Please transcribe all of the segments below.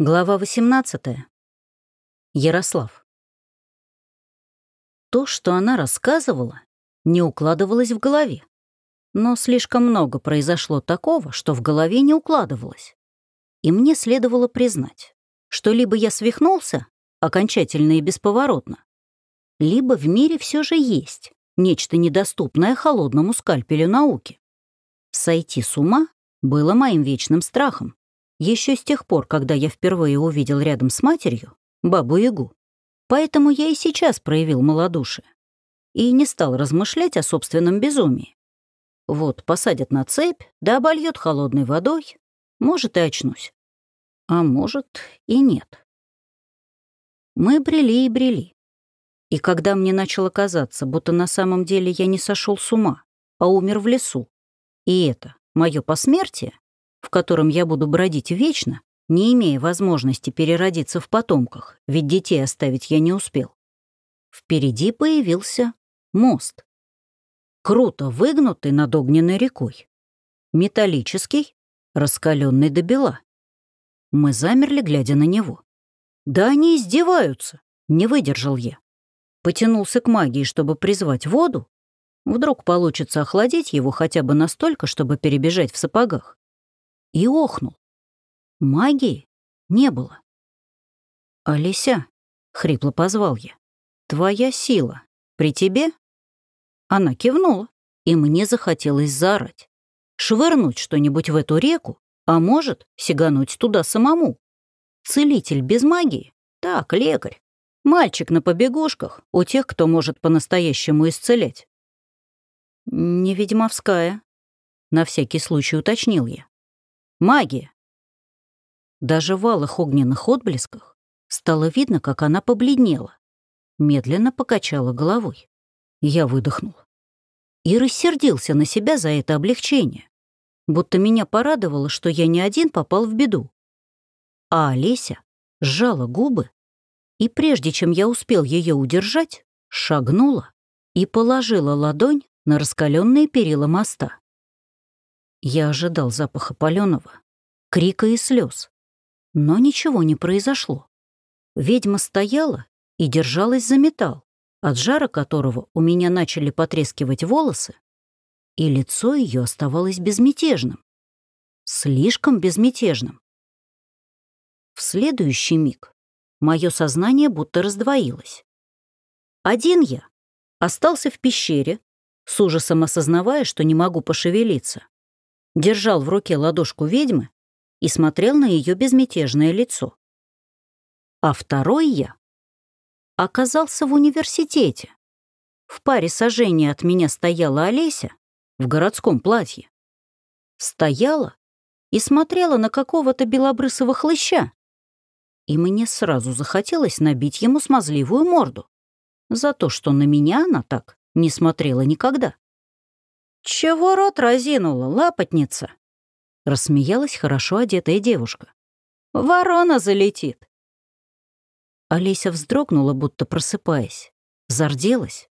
Глава 18. Ярослав. То, что она рассказывала, не укладывалось в голове. Но слишком много произошло такого, что в голове не укладывалось. И мне следовало признать, что либо я свихнулся, окончательно и бесповоротно, либо в мире все же есть нечто недоступное холодному скальпелю науки. Сойти с ума было моим вечным страхом. Еще с тех пор, когда я впервые увидел рядом с матерью бабу-ягу. Поэтому я и сейчас проявил малодушие. И не стал размышлять о собственном безумии. Вот посадят на цепь, да обольет холодной водой, может, и очнусь. А может, и нет. Мы брели и брели. И когда мне начало казаться, будто на самом деле я не сошел с ума, а умер в лесу, и это мое посмертие, в котором я буду бродить вечно, не имея возможности переродиться в потомках, ведь детей оставить я не успел. Впереди появился мост. Круто выгнутый над огненной рекой. Металлический, раскаленный до бела. Мы замерли, глядя на него. «Да они издеваются!» — не выдержал я. Потянулся к магии, чтобы призвать воду. Вдруг получится охладить его хотя бы настолько, чтобы перебежать в сапогах и охнул. Магии не было. «Олеся», — хрипло позвал я, — «твоя сила при тебе?» Она кивнула, и мне захотелось заорать. Швырнуть что-нибудь в эту реку, а может, сигануть туда самому. Целитель без магии? Так, лекарь. Мальчик на побегушках у тех, кто может по-настоящему исцелять. «Не ведьмовская», — на всякий случай уточнил я. Магия. Даже в алых огненных отблесках стало видно, как она побледнела. Медленно покачала головой. Я выдохнул. И рассердился на себя за это облегчение. Будто меня порадовало, что я не один попал в беду. А Олеся сжала губы, и прежде чем я успел ее удержать, шагнула и положила ладонь на раскаленные перила моста. Я ожидал запаха паленого, крика и слез. Но ничего не произошло. Ведьма стояла и держалась за металл, от жара которого у меня начали потрескивать волосы, и лицо ее оставалось безмятежным. Слишком безмятежным. В следующий миг мое сознание будто раздвоилось. Один я остался в пещере, с ужасом осознавая, что не могу пошевелиться держал в руке ладошку ведьмы и смотрел на ее безмятежное лицо. А второй я оказался в университете. В паре сожжения от меня стояла Олеся в городском платье. Стояла и смотрела на какого-то белобрысого хлыща. И мне сразу захотелось набить ему смазливую морду за то, что на меня она так не смотрела никогда. «Чего рот разинула, лапотница?» — рассмеялась хорошо одетая девушка. «Ворона залетит!» Олеся вздрогнула, будто просыпаясь, зарделась.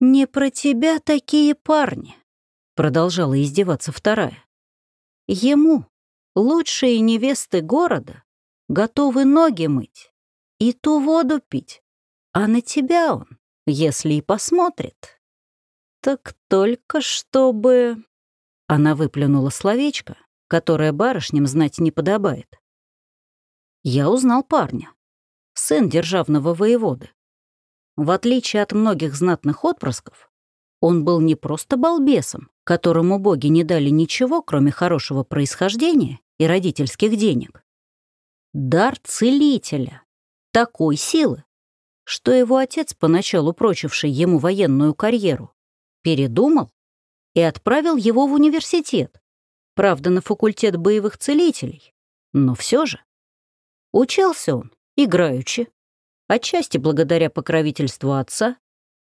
«Не про тебя такие парни», — продолжала издеваться вторая. «Ему, лучшие невесты города, готовы ноги мыть и ту воду пить, а на тебя он, если и посмотрит, «Так только чтобы...» Она выплюнула словечко, которое барышням знать не подобает. Я узнал парня, сын державного воеводы. В отличие от многих знатных отпрысков, он был не просто балбесом, которому боги не дали ничего, кроме хорошего происхождения и родительских денег. Дар целителя. Такой силы, что его отец, поначалу прочивший ему военную карьеру, передумал и отправил его в университет. Правда, на факультет боевых целителей. Но все же. Учился он, играючи. Отчасти благодаря покровительству отца,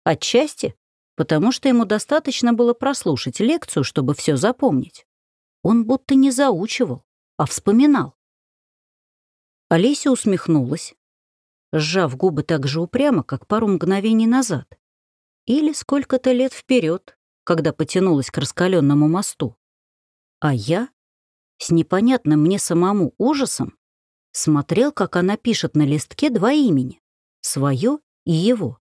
отчасти потому что ему достаточно было прослушать лекцию, чтобы все запомнить. Он будто не заучивал, а вспоминал. Олеся усмехнулась, сжав губы так же упрямо, как пару мгновений назад. Или сколько-то лет вперед, когда потянулась к раскаленному мосту. А я, с непонятным мне самому ужасом, Смотрел, как она пишет на листке два имени — свое и его.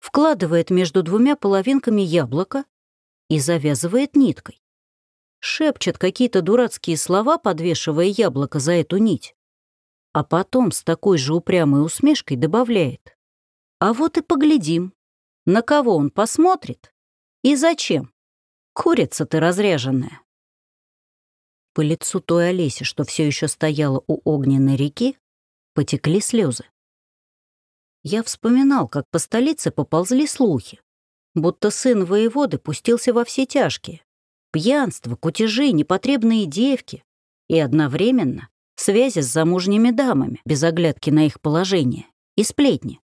Вкладывает между двумя половинками яблоко и завязывает ниткой. Шепчет какие-то дурацкие слова, подвешивая яблоко за эту нить. А потом с такой же упрямой усмешкой добавляет. А вот и поглядим, на кого он посмотрит и зачем. Курица ты разряженная. По лицу той Олеси, что все еще стояла у огненной реки, потекли слезы. Я вспоминал, как по столице поползли слухи, будто сын воеводы пустился во все тяжкие. Пьянство, кутежи, непотребные девки и одновременно связи с замужними дамами, без оглядки на их положение, и сплетни.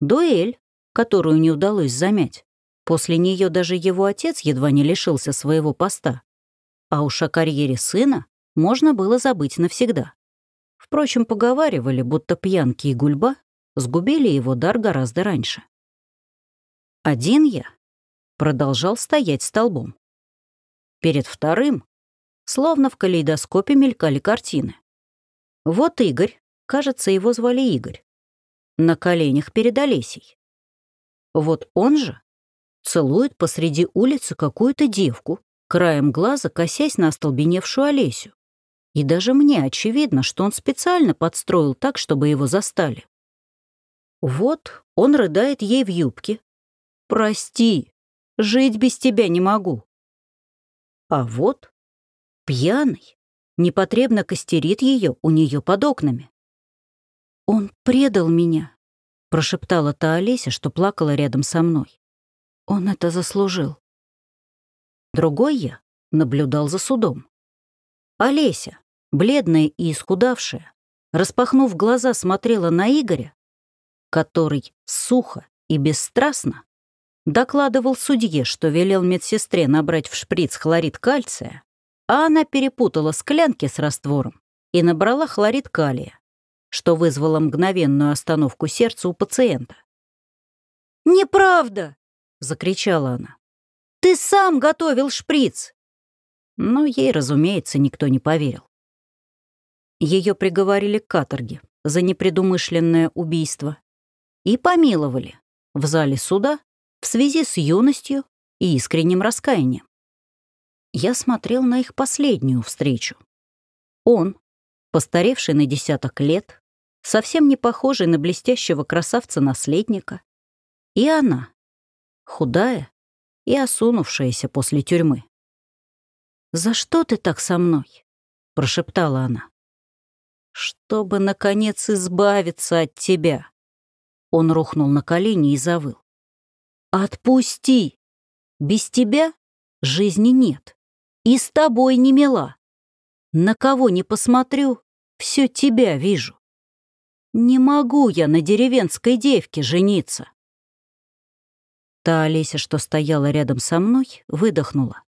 Дуэль, которую не удалось замять. После нее даже его отец едва не лишился своего поста. А уж о карьере сына можно было забыть навсегда. Впрочем, поговаривали, будто пьянки и гульба сгубили его дар гораздо раньше. Один я продолжал стоять столбом. Перед вторым, словно в калейдоскопе, мелькали картины. Вот Игорь, кажется, его звали Игорь, на коленях перед Олесей. Вот он же целует посреди улицы какую-то девку, краем глаза косясь на остолбеневшую Олесю. И даже мне очевидно, что он специально подстроил так, чтобы его застали. Вот он рыдает ей в юбке. «Прости, жить без тебя не могу». А вот пьяный, непотребно костерит ее у нее под окнами. «Он предал меня», — прошептала та Олеся, что плакала рядом со мной. «Он это заслужил». Другой я наблюдал за судом. Олеся, бледная и исхудавшая, распахнув глаза, смотрела на Игоря, который сухо и бесстрастно докладывал судье, что велел медсестре набрать в шприц хлорид кальция, а она перепутала склянки с раствором и набрала хлорид калия, что вызвало мгновенную остановку сердца у пациента. «Неправда!» — закричала она. Ты сам готовил шприц!» Но ей, разумеется, никто не поверил. Ее приговорили к каторге за непредумышленное убийство и помиловали в зале суда в связи с юностью и искренним раскаянием. Я смотрел на их последнюю встречу. Он, постаревший на десяток лет, совсем не похожий на блестящего красавца-наследника, и она, худая, и осунувшаяся после тюрьмы. «За что ты так со мной?» — прошептала она. «Чтобы, наконец, избавиться от тебя». Он рухнул на колени и завыл. «Отпусти! Без тебя жизни нет. И с тобой не мила. На кого не посмотрю, все тебя вижу. Не могу я на деревенской девке жениться. Та Олеся, что стояла рядом со мной, выдохнула.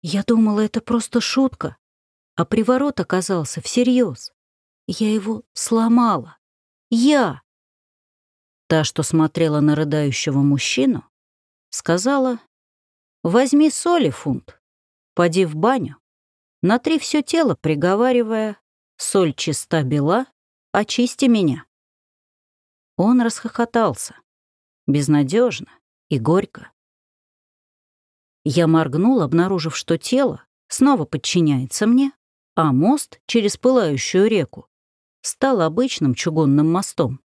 Я думала, это просто шутка, а приворот оказался всерьез. Я его сломала. Я! Та, что смотрела на рыдающего мужчину, сказала, «Возьми соли фунт, поди в баню, натри все тело, приговаривая, соль чиста бела, очисти меня». Он расхохотался, безнадежно, и горько. Я моргнул, обнаружив, что тело снова подчиняется мне, а мост через пылающую реку стал обычным чугунным мостом.